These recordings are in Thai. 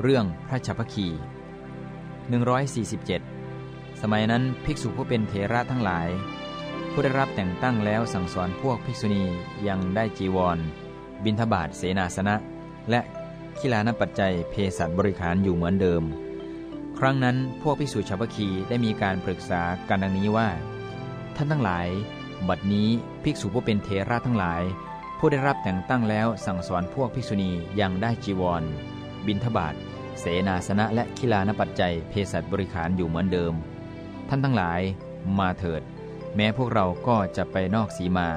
เรื่องพระชัพพคี 147 สมัยนั้นภิกษุผู้เป็นเถระทั้งหลาย ผู้ได้รับแต่งตั้งแล้วสั่งสอนพวกภิกษุณียังได้จีวร บิณฑบาตเสนาสนะ และขิลานปัจจัยเพศัตบริขารอยู่เหมือนเดิม ครั้งนั้นพวกภิกษุชาวพคีได้มีการปรึกษากันดังนี้ว่า ท่านทั้งหลาย บัดนี้ภิกษุผู้เป็นเถระทั้งหลาย ผู้ได้รับแต่งตั้งแล้วสั่งสอนพวกภิกษุณียังได้จีวร บิณฑบาตเสนาสนะและคิลานปัจจัยเพศัตบริขารอยู่เหมือนเดิม ท่านทั้งหลายมาเถิด แม้พวกเราก็จะไปนอกสีมา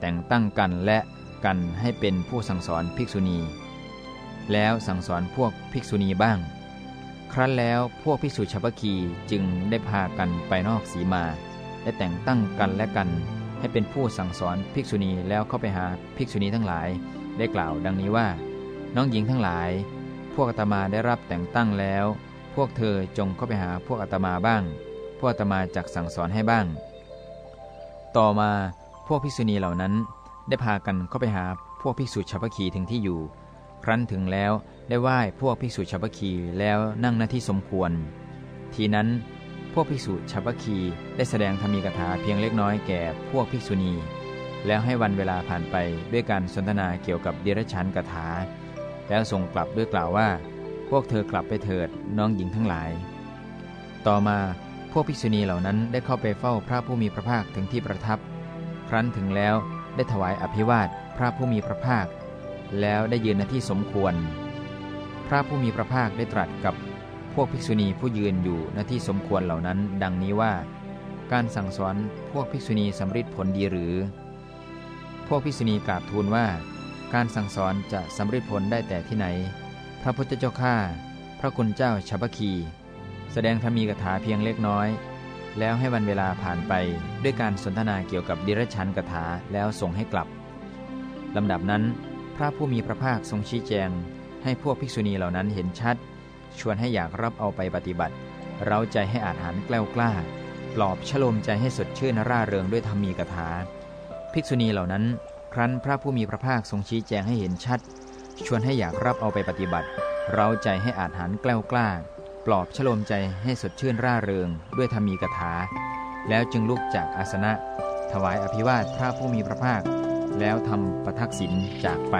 แต่งตั้งกันและกันให้เป็นผู้สั่งสอนภิกษุณี แล้วสั่งสอนพวกภิกษุณีบ้าง ครั้นแล้วพวกภิกษุชาวพคีจึงได้พากันไปนอกสีมาได้แต่งตั้งกันและกันให้เป็นผู้สั่งสอนภิกษุณีแล้วเข้าไปหาภิกษุณีทั้งหลาย ได้กล่าวดังนี้ว่า น้องหญิงทั้งหลาย พวกอาตมาได้รับแต่งตั้งแล้ว พวกเธอจงเข้าไปหาพวกอาตมาบ้าง พวกอาตมาจักสั่งสอนให้บ้าง ต่อมาพวกภิกษุณีเหล่านั้นได้พากันเข้าไปหาพวกภิกษุชาวพคีถึงที่อยู่ ครั้นถึงแล้วได้ไหว้พวกภิกษุชาวพคีแล้วนั่งหน้าที่สมควร ทีนั้นพวกภิกษุชาวพคีได้แสดงธรรมีกถาเพียงเล็กน้อยแก่พวกภิกษุณี แล้วให้วันเวลาผ่านไปด้วยการสนทนาเกี่ยวกับเดรัจฉานกถา แล้วส่งกลับด้วยกล่าวว่า พวกเธอกลับไปเถิดน้องหญิงทั้งหลาย ต่อมาพวกภิกษุณีเหล่านั้นได้เข้าไปเฝ้าพระผู้มีพระภาคถึงที่ประทับ ครั้นถึงแล้วได้ถวายอภิวาทพระผู้มีพระภาค แล้วได้ยืนณที่สมควร พระผู้มีพระภาคได้ตรัสกับพวกภิกษุณีผู้ยืนอยู่ณที่สมควรเหล่านั้น ดังนี้ว่า การสั่งสอนพวกภิกษุณีสำฤทธิ์ผลดีหรือ พวกภิกษุณีกราบทูลว่า การสั่งสอนจะสำเร็จผลได้แต่ที่ไหน พระพุทธเจ้าข้าพระคุณเจ้าชัพคี แสดงธรรมีกถาเพียงเล็กน้อย แล้วให้วันเวลาผ่านไปด้วยการสนทนาเกี่ยวกับดิรัชันกถาแล้วส่งให้กลับลำดับนั้น พระผู้มีพระภาคทรงชี้แจง ให้พวกภิกษุณีเหล่านั้นเห็นชัด ชวนให้อยากรับเอาไปปฏิบัติ เราใจให้อาหารแกล้วกล้า ปลอบชโลมใจให้สดชื่นร่าเริงด้วยธรรมีกถา ภิกษุณีเหล่านั้น ครั้นพระผู้มีพระภาคทรงชี้แจงให้เห็นชัด ชวนให้อยากรับเอาไปปฏิบัติ เราใจให้อาหารแกล้วกล้า ปลอบชโลมใจให้สดชื่นร่าเริง ด้วยธรรมีกถา แล้วจึงลุกจากอาสนะ ถวายอภิวาทพระผู้มีพระภาค แล้วทำประทักษิณจากไป